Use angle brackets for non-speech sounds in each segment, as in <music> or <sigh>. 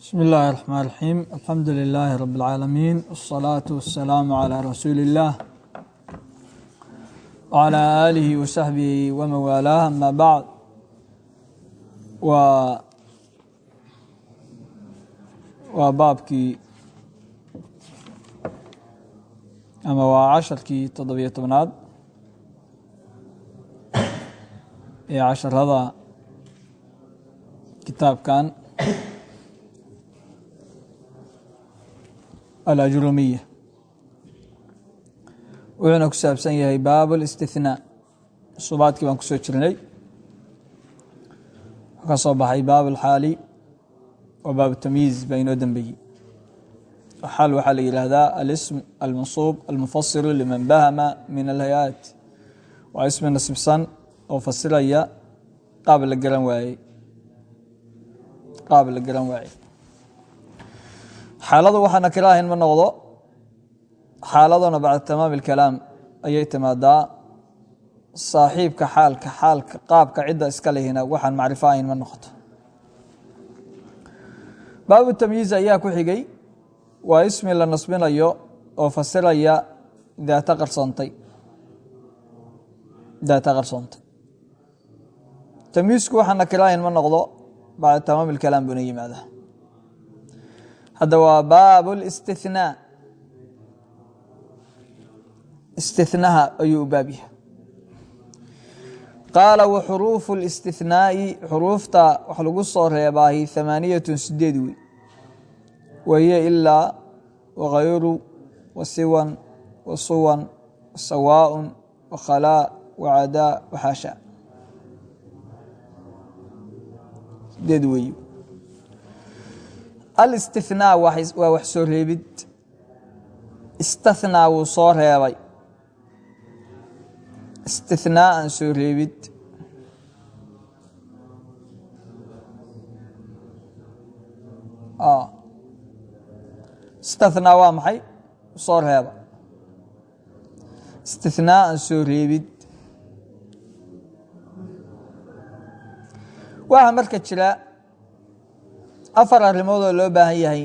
بسم الله الرحمن الرحيم الحمد لله رب العالمين والصلاة والسلام على رسول الله وعلى آله وصحبه ومن والاه أما بعد و waa baabkii ama waa casharkii toddobiyo tobnaad ee casharada alajrumiya wuxuuna ku saabsan yahay baab اlistihnaa subaadkii baan ku soo jirnay wuxuu ka soo baxay baab alxaali wa baab tamyiiz baa inoo dembeeyey xaal waxaa la yidhaahdaa alism almansuub almufasiru liman bahama min alhayaat waa ismi nasibsan oo fasiraya qaab la garan waayey qaab la garan waayey xaaladu waxaana kala ahayn ma noqdo. Xaaladuna bacda tamaam اlkalaam ayay timaadaa. Saaxiibka xaalka xaalka qaabka cidda iska lehina waxaan macrifo ahayn ma noqoto. Baabu tamyiiz ayaa ku xigay. Waa ismi la nasbinayo oo fasiraya daata qarsoontay daata qarsoontay tamyiizku waxaana kala ahayn ma noqdo. Bacda tamaam ilkalaam buna yimaada hadda waa baabu اlistinaa istinaha ayuu u baab yahay qaala wa xuruufu اlistinaa'i xuruufta wax lagu soo reebaahi hamaaniyatun sideed wey wahiyo ilaa wakayru wasiwan wasuwan wasawaaءun wakhalaa wacadaa waxaasha sideed wey alistinaa waa wax soo reebid. Istathnaa wuu soo reebay. Istinaaan soo reebid. Istathnaa waa maxay? Soo reeba istinaaan soo reebid. Waxaa marka jira afar arrimood oo loo baahan yahay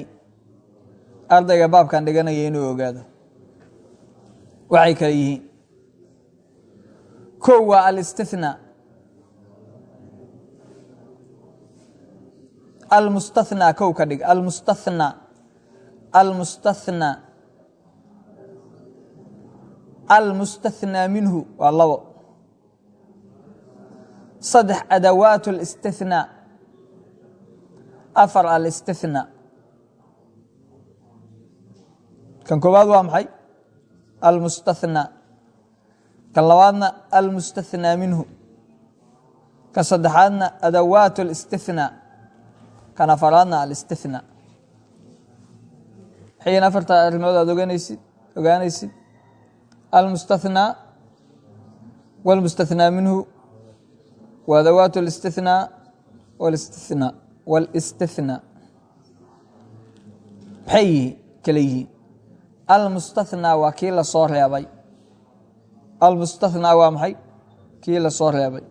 ardayga baabkan dhiganaya inuu ogaado. Waxay kale yihiin kow waa alistinaa almustathnaa kow ka dhig almustathnaa almustathnaa almustathnaa minhu waa labo. Saddex adawaat اlistinaa afar alistinaa kan koowaad waa maxay almustathnaa kan labaadna almustathnaa minhu kan saddexaadna adawaat اlistinaa kan afaraadna alistinaa maxayn afarta arrimood aad oganaysid ogaanaysid almustathnaa wاlmustathnaa minhu wa adawaat اlistinaa wاlistinaa wاlistinaa maxay yihiin kala yihiin almustathnaa waa kii la soo reebay almustathnaa waa maxay kii la soo reebay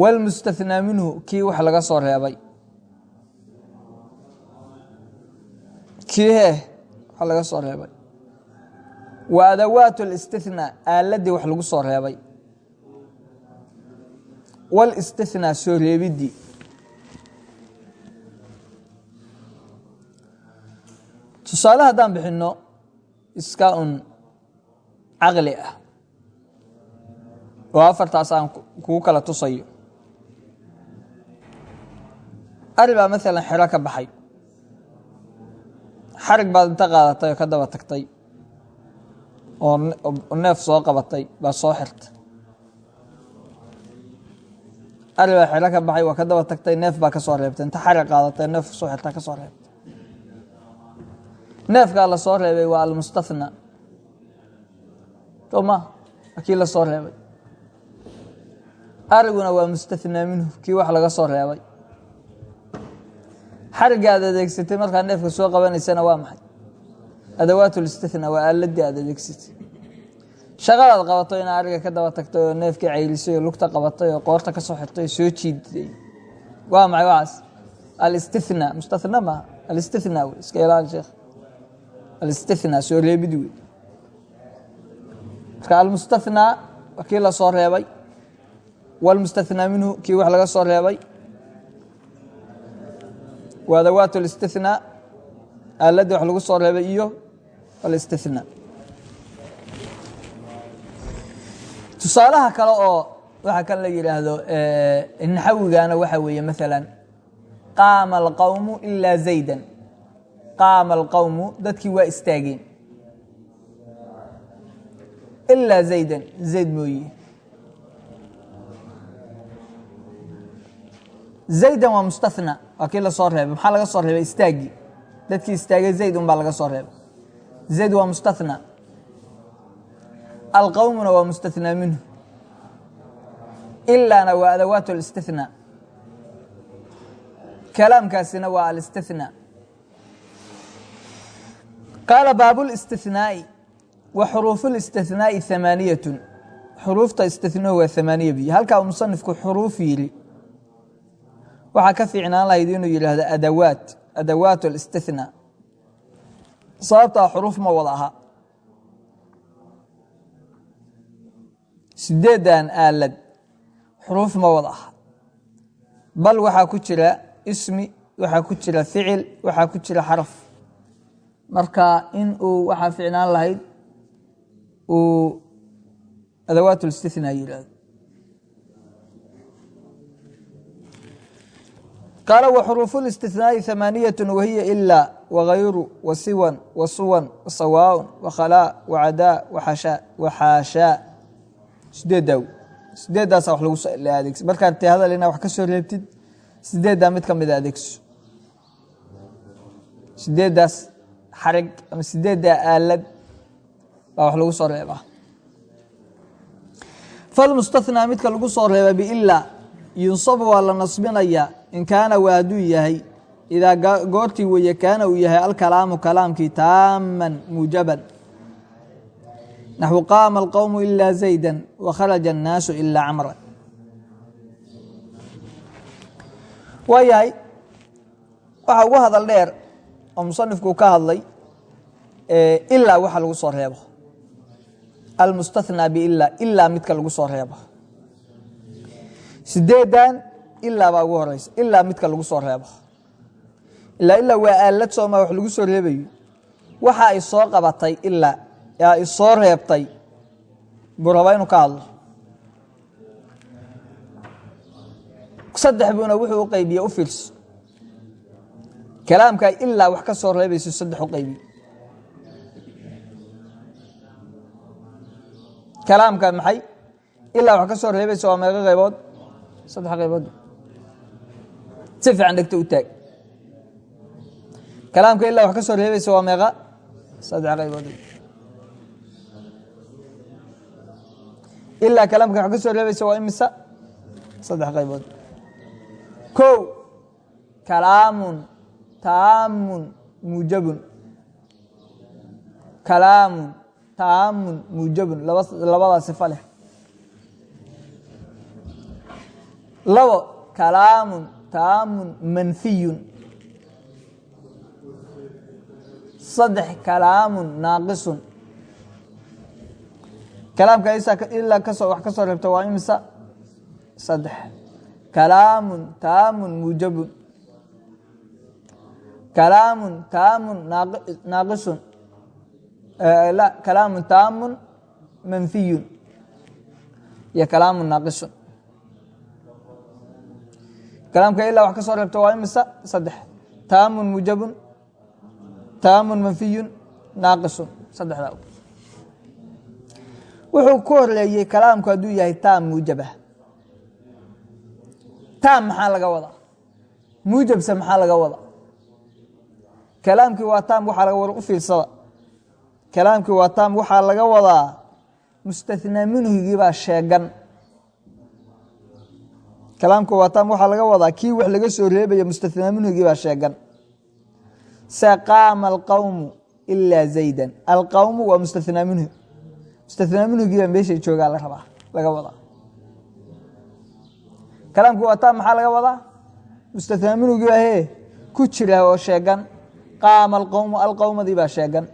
wاlmustathnaa minhu kii wax laga soo reebay kii hee wax laga soo reebay wa adawaat اlistinaa aaladii wax lagu soo reebay wاlistinaa soo reebidii tusaale haddaan bixinno iska un caqli ah. Oo afartaas aan kugu kala tusayo. Ari baa maalan xero ka baxay. Xarig baad inta qaadatay oo ka daba tagtay. Oo neef soo qabatay baa soo xirtay ari baa xero ka baxay waa ka daba tagtay neef baa ka soo reebtay inta xarig qaadatay neef soo xirtaa ka soo reebtay. Neefkaa la soo reebay waa almustathnaa soo ma kii la soo reebay. Ariguna waa mustathnaa minhu kii wax laga soo reebay. Xarigga aad adeegsatay markaa neefka soo qabanaysana waa maxay? Adawaat listithnaa waa aaladii aad adeegsatay shaqadaad qabato inaa ariga ka daba tagtay oo neefka caylisay oo lugta qabatay oo qoorta ka soo xirtay soo jiiday. Waa maxay waxaas alistithna mustathna maaha alistithna wey iska ilaali sheekh. Alistithna soo reebid wey. Marka almustathna waa kii la soo reebay. Waalmustathnaa minhu kii wax laga soo reebay. Waa adawaat alistithnaa aaladii wax lagu soo reebay iyo alistithna. Tusaalaha kale oo waxa kan la yidhaahdo naxawigana waxa weeye maala qaama alqowmu ilaa zayda qaama alqowmu dadkii waa istaageen. Ilaa zaydan zayd mooye. Zaydan waa mustathna waa kii la soo reebay. Maxaa laga soo reebay? Istaagii dadkii istaagay zayd un baa laga soo reebay. Zayd waa mustathna alqowmuna waa mustathnaa minhu ilaana waa adawaat اlاstithnaa kalaamkaasina waa alاstithnaa qaala baab اlاstithnaaءi wa xuruuf اlاstithnaaءi ثamaaniyat xuruufta istithnuhu waa ثamaaniya biyo halkaa uu musanifku xuruuf yiri waxaa ka fiicnaan lahayd inuu yidhaahdo adawaat adawaat اlاstithnaa sababtaa xuruuf ma wada aha sideedan aalad. Xuruuf ma wada aha. Bal waxaa ku jira ismi waxaa ku jira ficil waxaa ku jira xaraf. Marka in uu waxaa ficnaan lahayd uu adawaat lstithna yiraahdo qaala wa xuruufu listihnaai amaaniyat wahiya ilaa wagayru wasiwan wasuwan wasawaa'un wakhalaa wacadaa waxaashaa sideeddaa sideeddaasa wax lagu adeegsa markaad te hadal inaa wax ka soo reebtid sideeddaa mid ka mida adeegso? Sideeddaas xarig ama sideeddaa aalad baa wax lagu soo reebaa falmustathnaa midka lagu soo reeba biilaa yunsabu waa la nasbinayaa in kaana waa hadduu yahay. Idaa goortii weeye kaana uu yahay alkalaamu kalaamkii taaman muujaban naxwu qaama alqowmu ilaa zayda wakharaja annaasu ilaa camra waa yahay waxa ugu hadal dheer oo musanifku ka hadlay ilaa waxa lagu soo reebo. Almustathnaa biilaa ilaa midka lagu soo reebo. Sideedan ilaa baa ugu horeysa ilaa midka lagu soo reebo. Ilaa ilaa waa aalad soo reebayo. Waxa ay soo qabatay yaa i soo reebtay? Buu rabaa inuu ka hadlo. Saddex buuna wuxuu u qaybiye u fiirso kalaamka ilaa wax ka soo reebayso saddex u qaybiye kalaamka maxay? Ilaa wax ka soo reebaysa waa meeqo qaybood. Saddex qaybood. Si fiican dhegta u taag. Kalaamka ilaa wax ka soo reebaysa waa meeqa saddex qaybood ilaa kalaamka wax ka soo reebaysa waa imisa? Saddex qaybood. Kow kalaamun taamun muujabun. Kalaamun taamun muujabun. Labadaa sifa leh. Labo kalaamun taamun manfiyun. Saddex kalaamun naaqisun kalaamka ilaa ka soo wax ka soo reebta waa imisa? Saddex. Kalaamun taamun muujabun. Kalaamun taamun naaqisun. Kalaamun taamun manfiyun. Iyo kalaamun naaqisun. Kalaamka ilaa wax ka soo reebta waa imisa? Saddex. Taamun muujabun. Taamun manfiyun. Naaqisun. Saddexdaa wuxuu ku horeeyey kalaamku hadduu yahay taam muujabah taam maxaa laga wadaa? Muujabse maxaa laga wadaa? Kalaamkii waa taam waxaa laga wada u kalaamkii waa taam waxaa laga wadaa mustathnaa minhigii baa sheegan. Kalaamka waa taam waxaa laga wadaa kii wax laga soo reebaya mustathnaa minhigii baa sheegan. Se qaama alqowmu ilaa zaydan. Alqowmu waa mustathnaa minhu mustathnaa minhigii baa meeshay joogaa la rabaa laga wadaa kalaamku waa taam maxaa laga wadaa? Mustathnaa minugii baa hee ku jira oo sheegan. Qaama alqowmu alqowmadii baa sheegan.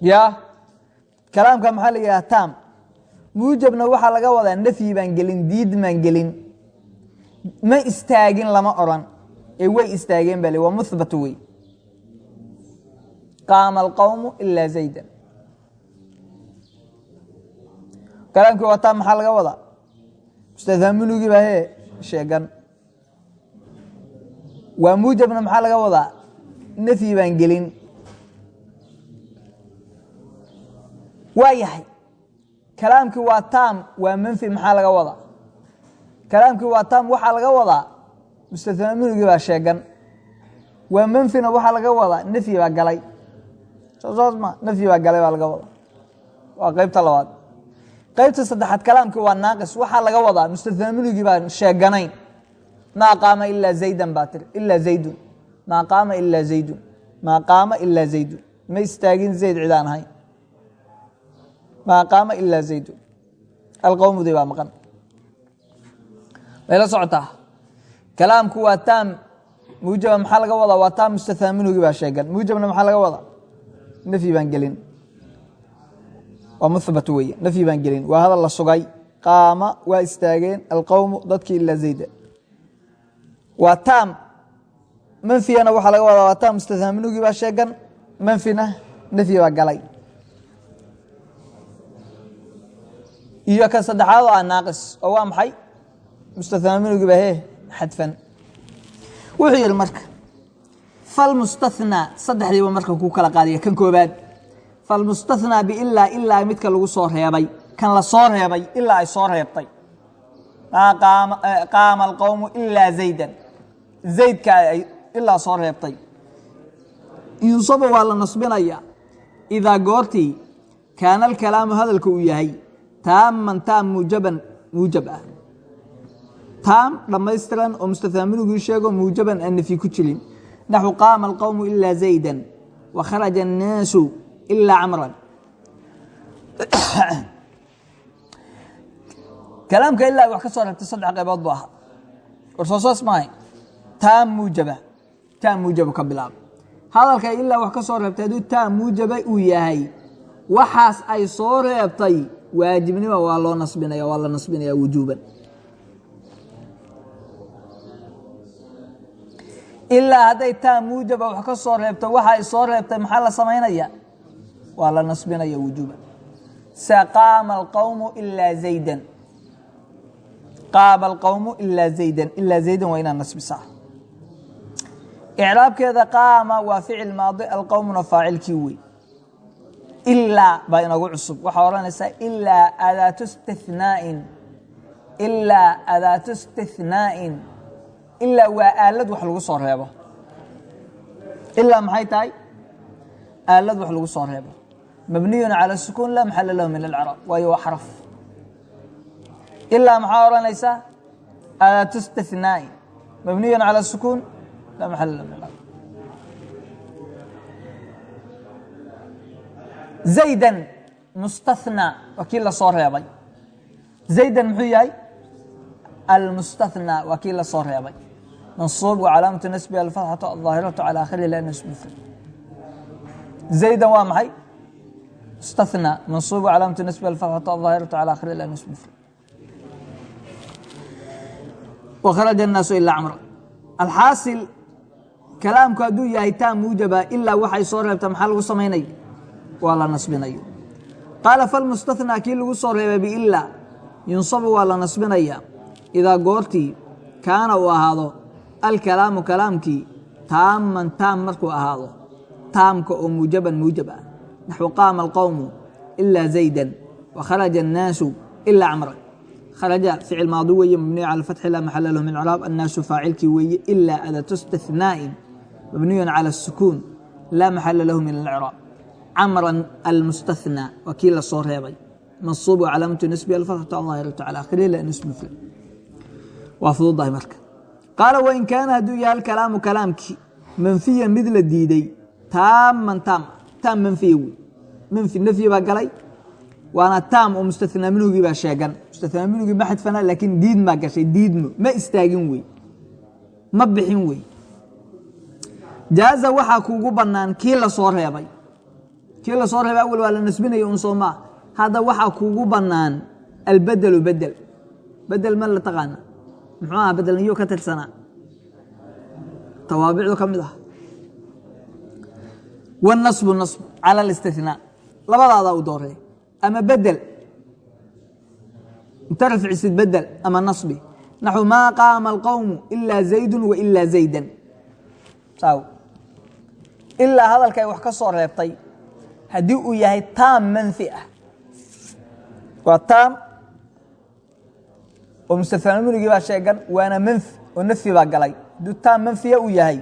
Ya kalaamka maxaa la yidhaha tam? Muujabna waxaa laga wadaa nafyi baan gelin diid maan gelin. Ma istaagin lama odran ee way istaageen ba waa muhbat wey qaama alqowmu ilaa zayda kalaamkii waa tam maxaa laga wadaa? Mustahaaminugii baa hee sheegan. Waa muujabna maxaa laga wadaa? Nafyi baan gelin. Waa yahay. Kalaamkii waa tam waa manfi maxaa laga wadaa? Kalaamkii waa tam waxaa laga wadaa mustathnaaminugii baa sheegan waa manfina waxaa laga wadaa nafyi baa galay. Sosoos ma nafyi baa galay baa laga wadaa. Waa qeybta labaad. Qeybta saddexaad kalaamkii waa naaqis. Waxaa laga wadaa mustathnaaminugii baan sheeganayn. Maa qaama ilaa zaydan baa tiri. Ilaa zaydun. Maa qaama ilaa zaydun. Maa qaama ilaa zaydun. Ma istaagin zayd cidaan ahayn. Maa qaama ilaa zaydun. Alqowmudii baa maqan. Mayla socotaa kalaamku waa taam muujaba maxaa laga wadaa? Waa taam mustathnaaminugii baa sheegan. Muujabna maxaa laga wadaa? Nafyi baan gelin. Waa muhbat weye nafyi baan gelin. Waa hadal la sugay. Qaama waa istaageen. Alqowmu dadkii ilaa zayda. Waa taam manfiyana waxaa laga wadaa waa taam mustathnaaminugii baa sheegan. Manfina nafyi baa galay. Iyo kan saddexaad oo ah naaqis. Oo waa maxay? Mustathnaaminugii baa hee xadfan. Wuxuu yihi marka falmustathnaa saddexdiiba marka ku kala qaadaya kan koobaad falmustathnaa biilaa ilaa midka lagu soo reebay kan la soo reebay ilaa ay soo reebtay. Qaama alqowmu ilaa zaydan. Zaydka ay ilaa soo reebtay. Yunsaba waa la nasbinaya idaa goortii kaana alkalaamu hadalka uu yahay taaman taam muujaban muujab ah taam dhammaystiran oo mustathnaaminugii sheego muujaban aan nafyi ku jirin naxu qaama alqowmu ilaa zaydan wa kharaja annaasu ilaa camran kalaamka ilaa wax ka soo reebtay saddex qaybood bu ahaa warsoosaas maahay taam muujaba taam muujaba ka bilaaba hadalka ilaa wax ka soo reebtay hadduu taam muujaba uu yahay waxaas ay soo reebtay waajibnima waa loo nasbinaya waa la nasbinaya wujuuban ilaa hadday taa muujaba wax ka soo reebto waxa ay soo reebtay maxaa la samaynaya? Waa la nasbinaya wujuuban sa qaama alqowmu ilaa zaydan. Qaama alqowmu ilaa zaydan. Ilaa zaydan waa inaad nasbisaa. Icraabkeeda qaama waa ficil maadi alqowmuna faacilkii wey ilaa baa inagu cusub. Waxaa odhanaysaa ilaa adaatu istinaa'in ilaa adaatu istihnaa'in ilaa waa aalad wax lagu soo reebo. Ilaa maxay tahay? Aalad wax lagu soo reebo. Mabniyun calى sukuun laa maxala lahu min alcraab waayo waa xaraf. Ilaa maxaa odhanaysaa adaatu istihnaa'in mabniyun calى sukuun laa maxala lahu min zaydan mustathnaa waa kii la soo reebay. Zaydan muxuu yahay? Almustathnaa waa kii la soo reebay mansuub wa calaamatu nasbi alfatxatu alظaahiratu calى akhirihi la nasb zaydan waa maxay mustathnaa mansuub wa calaamatu nasbi alfatxatu alظaahiratu calى akhirihi la nasb wakharaja الnaasu ilaa camra alxaasil kalaamku hadduu yahay taa muujaba ilaa waxay soo reebta maxaa lagu samaynay waa la nasbinayo qaala falmustathnaa kii lagu soo reebay biilaa yunsabu waa la nasbinaya idaa goortii kaana uu ahaado alkalaamu kalaamkii taamman taam markuu ahaado taamka oo muujaban muujab ah. Naxwu qaama alqowmu ilaa zaydan wa kharaja annaasu ilaa camran kharaja ficil maadi weeye mabniyu cala fatxi laa maxala lahu min craab annaasu faacilkii weeye ilaa adatu istihnaa'in mabniyun cala asukuun laa maxala lahu min alcraab camran almustathnaa waa kii la soo reebay. Mansuub wa calaamatu nasbi alfatxatu alظaahiratu cala akhirihi la mufrad waa fududahay marka qaala wain kaana hadduu yahay alkalaamu kalaamkii manfiyan mid la diiday taaman taam taam manfiya wey manfi nafyi baa galay waana taam oo mustathnaa minhugii baa sheegan. Mustathnaa minhugii ma xadfana laakiin diid maa gashay diidmo ma istaagin wey ma bixin wey jaaza waxaa kuugu bannaan kii la soo reebay. Kii la soo reebay awal waa la nasbinaya un soo maa hadda waxaa kuugu bannaan albedelu bedel. Bedel muxuu aha bedelniyo ka tirsanaa? Tawaabicdu ka mid ah. Wاnasbu nasb cala اlistinaa labadaadaa u dooreey ama bedel inta rafcisid bedel ama nasbi. Naxu maa qaama alqowmu ilaa zaydu wailaa zaydan. Saaw ilaa hadalka ay wax ka soo reebtay haddii uu yahay taam manfi ah. Waa taam oo mustafaanmunigii baa sheegan waana manfi oo nafyi baa galay. Hadduu taam manfiya uu yahay.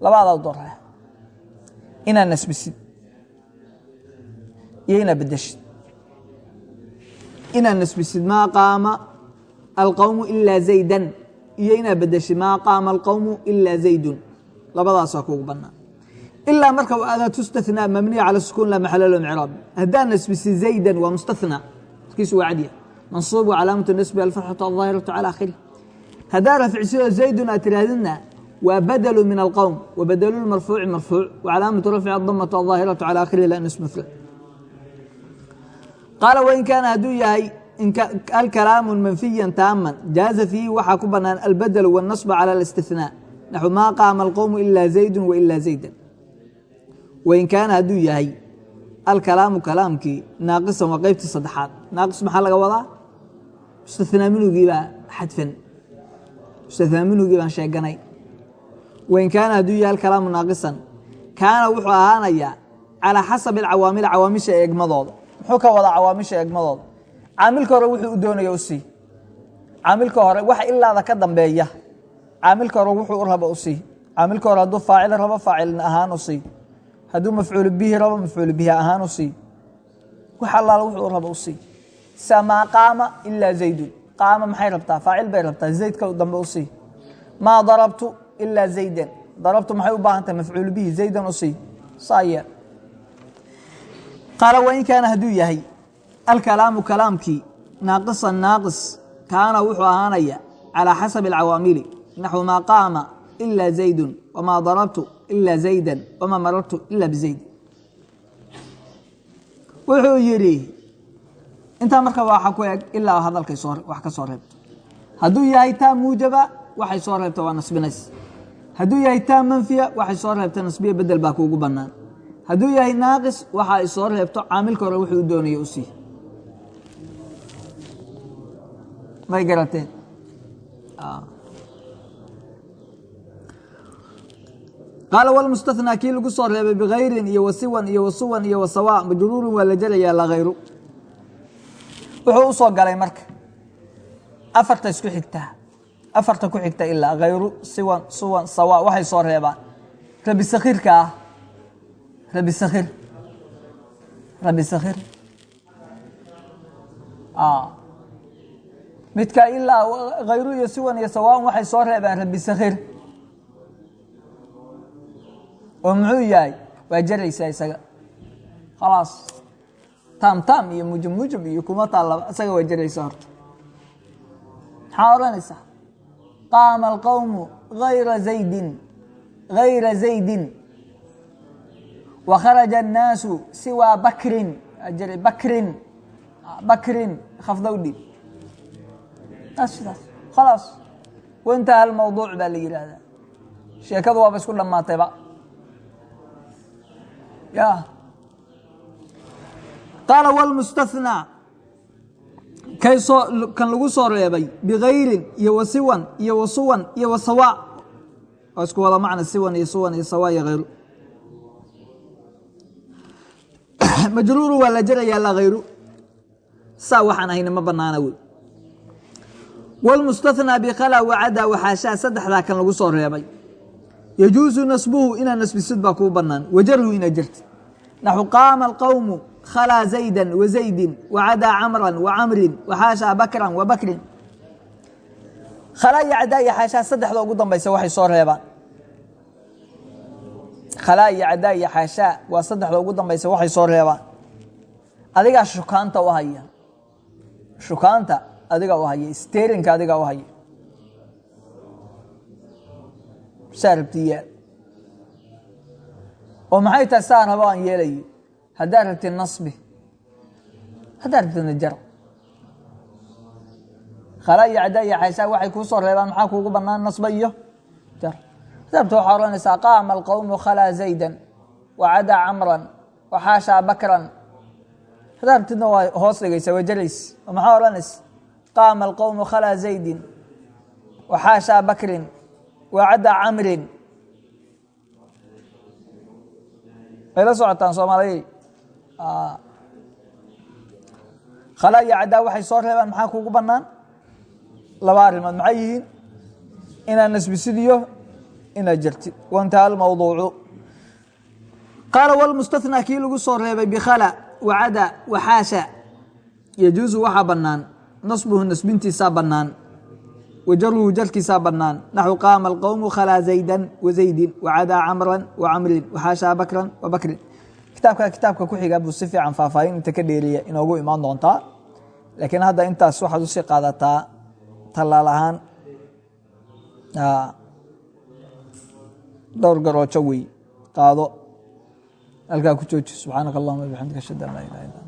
Labaadaa u dooreeya inaad nasbisid. Iyo inaad bedeshid inaad nasbisid. Maa qaama alqowmu ilaa zaydan. Iyo inaad bedeshid maa qaama alqowmu ilaa zaydun. Labadaasaa kuugu banaan ilaa marka adaa tustathnaa mabniya cala sukuun laa maxala lo micraab haddaad nasbisid zaydan waa mustathnaa kiisu waa cadya mansuub wa calaamatu nasbi alfatxatu alظaahiratu cala akhirih haddaad rafcisidoo zaydun aad tirahdidna waa badlu min alqowm wa badlu marfuuci marfuuc wa calaamatu rafci adamatu alظaahiratu cala akhirih lan ismufla qaala wain kaana hadduu yahay alkalaamu manfiya taaman jaaza fiihi waxaa ku banaan albadlu wاnasb cala اlistinaa naxu maa qaama alqowmu ilaa zaydu wailaa zaydan wain kaana hadduu yahay alkalaamu kalaamkii naaqisan waa qeybtii saddexaad naaqis maxaa laga wadaa mustathnaa minugii baa xadfan. Mustathnaa minugii sheeganay. Wain kaana hadduu yahay alkalaamu naaqisan kaana wuxuu ahaanayaa calaa xasabi alcawaamil cawaamisha eegmadooda. Muxuu ka wadaa cawaamisha eegmadooda? Caamilka hore wuxuu u doonaya u caamilka hore waxa ilaada ka dambeeya. Caamilka hore wuxuu u rabo u caamilka hore hadduu faacil rabo faacilin ahaan u sii. Hadduu bihi rabo mafcuul bihi ahaan u wax allaala wuxuu u rabo u samaa qaama ilaa zaydun qaama maxay rabtaa faacil bay rabtaa zaydka dambe u sii maa darabtu ilaa zaydan darabtu maxay u baahan tahay mafcuul bihi zaydan u sii saaya qaala wain kaana hadduu yahay alkalaamu kalaamkii naaqisan naaqis kaana wuxuu ahaanaya calىa xasabi alcawaamili naxwu maa qaama ilaa zaydun wamaa darabtu ilaa zaydan wamaa marartu ila bizayd wuxuu yidhi intaa marka waxa ku eg ilaa hadalkay wax ka soo reebto. Hadduu yahay taa muujaba waxay soo reebta waa nasbinays hadduu yahay taa manfiya waxay soo reebta nasbiya bedel baa kuugu banaan hadduu yahay naaqis waxa soo reebto caamilka hore wuxuu u doonaya u may garateen. Qaala wlmustathnaa kii lagu soo reebay bikayrin iyo wasiwan iyo wasuwan iyo wasawa majruurin waa la jelayaa la hayru wuxuu u soo galay marka. Afarta isku xigtaa afarta ku xigta ilaa hayru siwan suwan sawa waxay soo reebaan. Rabi sakhirka ah. Rabi sakhir. Rabi sakhir. Midka ilaa hayru iyo siwan iyo sawaan waxay soo reebaan rabi sakhir. Oo muxuu yahay? Waa jaraysaa isaga. Khalaas taam taam iyo mujub mujub iyo kuma taallaba isaga waa jaraysaa horta. Maxaa odhanaysaa qaama alqowmu hayra zaydin hayra zaydin. Wa kharaja annaasu siwaa bakrin bakrin bakrin khafdowdhi sidaas khalaas. Waintaha almawduuc baa la yidhaahdaa sheekadu waaba isku dhammaatayba ya qaala soo kan lagu soo reebay bikayrin iyo wasiwan iyo wasuwan iyo wasawa waa isku wada macna siwan iyo suwan iyo sawa iyo hayru <coughs> majruuru waa la jarayaa la hayru saa waxaan ahayna ma banaana wey. Wlmustathnaa bikhala wacada waxaashaa saddexdaa kan lagu soo reebay. Yajuusu nasbuhu inaad nasbisid baa kuu banaan wajarhu inaad jirtid naxu qaama alqowmu khalaa zaydan wazaydin wacadaa camran wacamrin waxaashaa bakran wabakrin khalaa iyo cadaa iyo xaashaa saddexda ugu dambaysa waxay soo reebaan khalaa iyo cadaa iyo xaashaa waa saddexda ugu dambaysa waxay soo reebaan adigaa shukaanta u haya shukaanta adiga u haya sterinka adiga u haya saa rabti yeel oo maxay tahay saa rabo aan yeelayo haddaad rabtid nasbi? Haddaad rabtid najar? Khala iyo cadda iyo xaysaa waxay kuu soo reebaan maxaa kuugu banaan nasba iyo jar? Haddaad waxaa odhanaysaa qaama alqowmu khalaa zaydan wacadaa camran waxaashaa bakran. Haddaad rabtidna waa hoos dhigaysa waa jarays oo maxaa odhanaysa qaama alqowmu khalaa zaydin waxaashaa bakrin wacadda camrin. May la socotaan soomaaliyey khala iyo caddaa waxay soo reebaan maxaa kuugu banaan laba arrimood maxay yihiin? Inaad nasbisidiyo inaad jartid waintaha almawduucu qaala wlmustathnaa kii lagu soo reebay bikhala wacada waxaasha yajuusu waxaa bannaan. Nasbuhu nasbintiisaa bannaan. Wajaruhu jarkiisaa bannaan. Naxu qaama alqowmu khalaa zaydan wazaydin wacadaa camran wacamrin waxaashaa bakran wabakrin kitaabka kitaabka ku xiga buu si fiican faahfaahin inta ka dheeriya inoogu imaan doontaa. Laakiin hadda intaas waxaad u sii qaadataa tallaal ahaan dhowr garoojo wey qaado. Halkaa ku jooji. Subxaanaka allahuma bixamdika ashhadu an laa ilaha illa